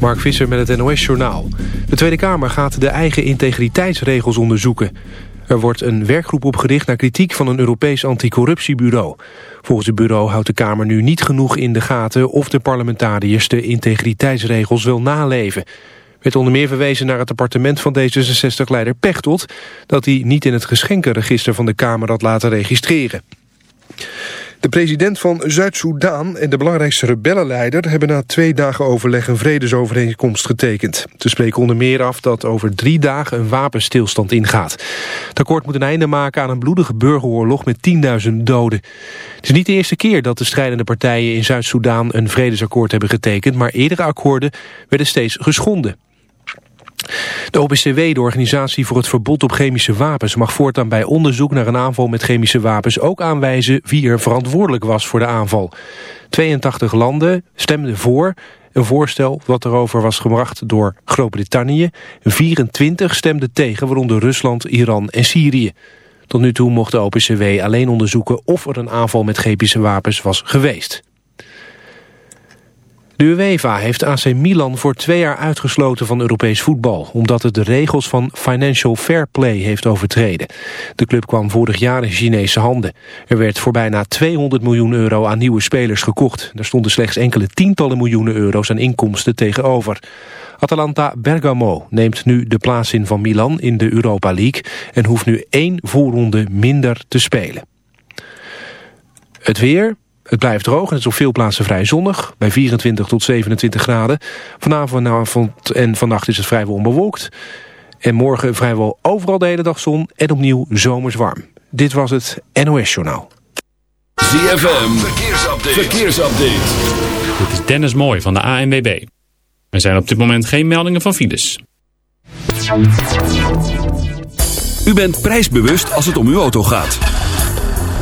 Mark Visser met het NOS-journaal. De Tweede Kamer gaat de eigen integriteitsregels onderzoeken. Er wordt een werkgroep opgericht naar kritiek van een Europees anticorruptiebureau. Volgens het bureau houdt de Kamer nu niet genoeg in de gaten... of de parlementariërs de integriteitsregels wil naleven. Werd onder meer verwezen naar het appartement van D66-leider Pechtold... dat hij niet in het geschenkenregister van de Kamer had laten registreren. De president van Zuid-Soedan en de belangrijkste rebellenleider... hebben na twee dagen overleg een vredesovereenkomst getekend. Ze spreken onder meer af dat over drie dagen een wapenstilstand ingaat. Het akkoord moet een einde maken aan een bloedige burgeroorlog met 10.000 doden. Het is niet de eerste keer dat de strijdende partijen in Zuid-Soedan... een vredesakkoord hebben getekend, maar eerdere akkoorden werden steeds geschonden. De OPCW, de Organisatie voor het Verbod op Chemische Wapens... mag voortaan bij onderzoek naar een aanval met chemische wapens... ook aanwijzen wie er verantwoordelijk was voor de aanval. 82 landen stemden voor een voorstel wat erover was gebracht door Groot-Brittannië. 24 stemden tegen, waaronder Rusland, Iran en Syrië. Tot nu toe mocht de OPCW alleen onderzoeken of er een aanval met chemische wapens was geweest. De UEFA heeft AC Milan voor twee jaar uitgesloten van Europees voetbal... omdat het de regels van Financial Fair Play heeft overtreden. De club kwam vorig jaar in Chinese handen. Er werd voor bijna 200 miljoen euro aan nieuwe spelers gekocht. Er stonden slechts enkele tientallen miljoenen euro's aan inkomsten tegenover. Atalanta Bergamo neemt nu de plaats in van Milan in de Europa League... en hoeft nu één voorronde minder te spelen. Het weer... Het blijft droog en het is op veel plaatsen vrij zonnig. Bij 24 tot 27 graden. Vanavond en vannacht is het vrijwel onbewolkt. En morgen vrijwel overal de hele dag zon en opnieuw zomers warm. Dit was het NOS Journaal. ZFM, verkeersupdate. verkeersupdate. Dit is Dennis Mooi van de ANWB. Er zijn op dit moment geen meldingen van files. U bent prijsbewust als het om uw auto gaat.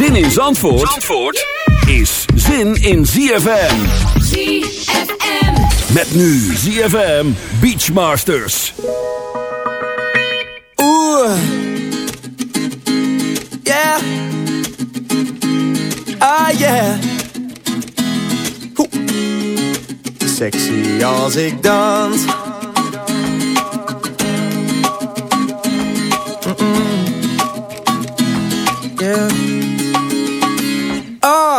Zin in Zandvoort, Zandvoort is zin in ZFM. ZFM. Met nu ZFM Beachmasters. Oeh. Yeah. Ah, yeah. Hoe. Sexy als ik dans. Mm-mm. Yeah.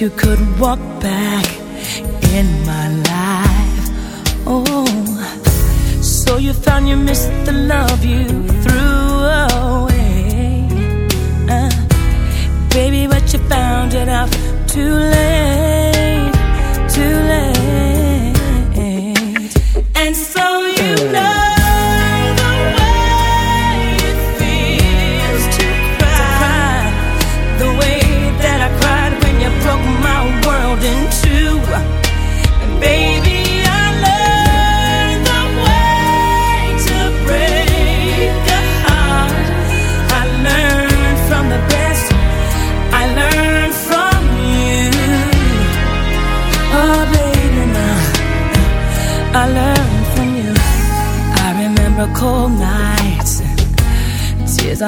you could walk back.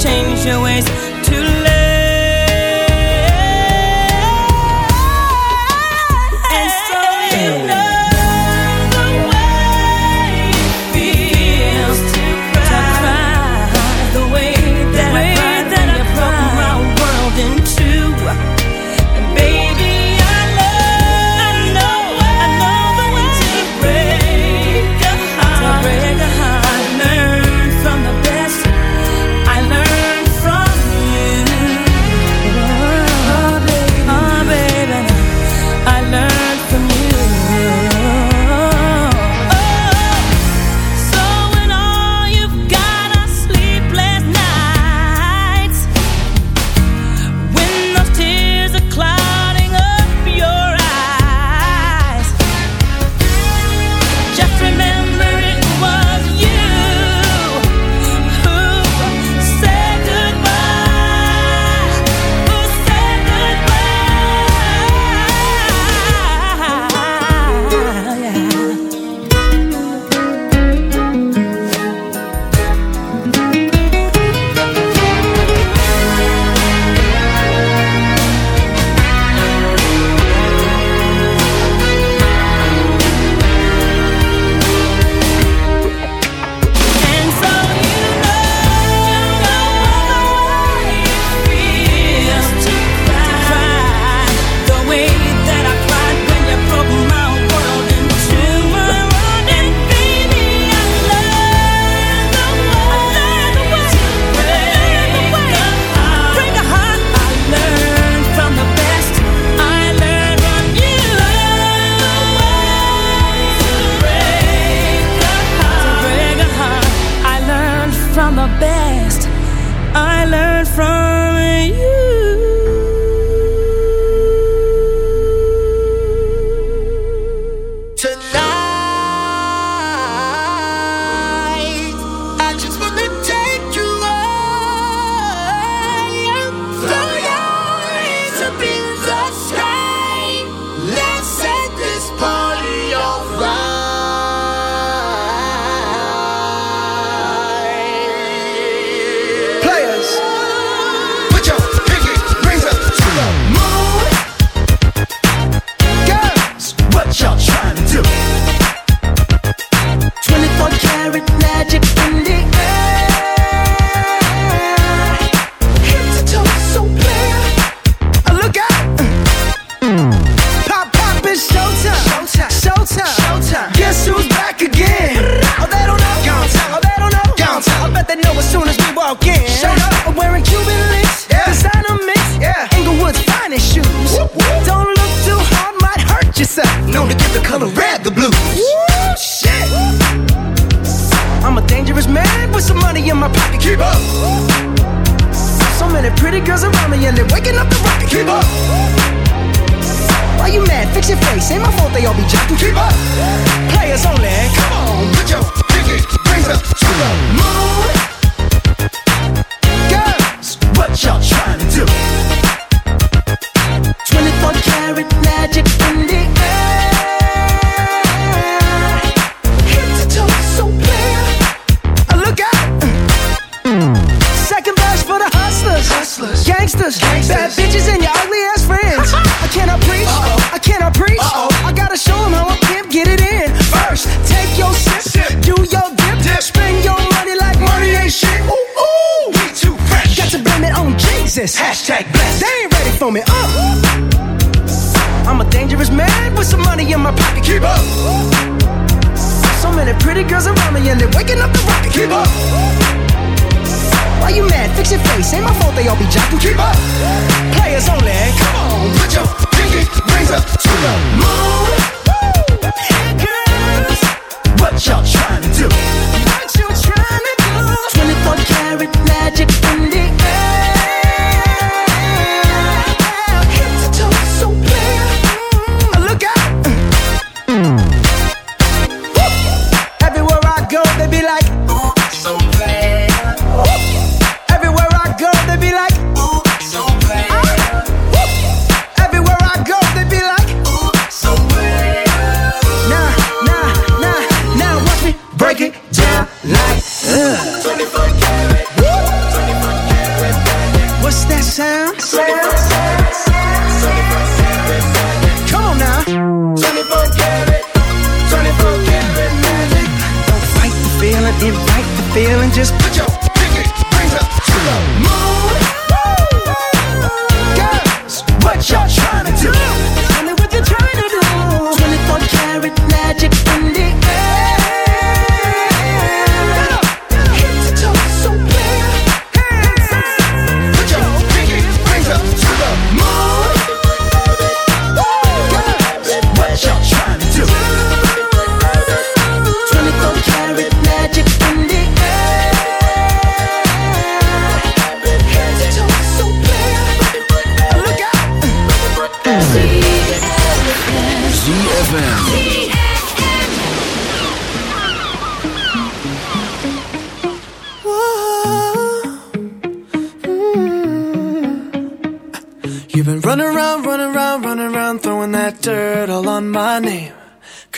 change your ways. To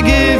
I give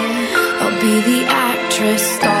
Be the actress starring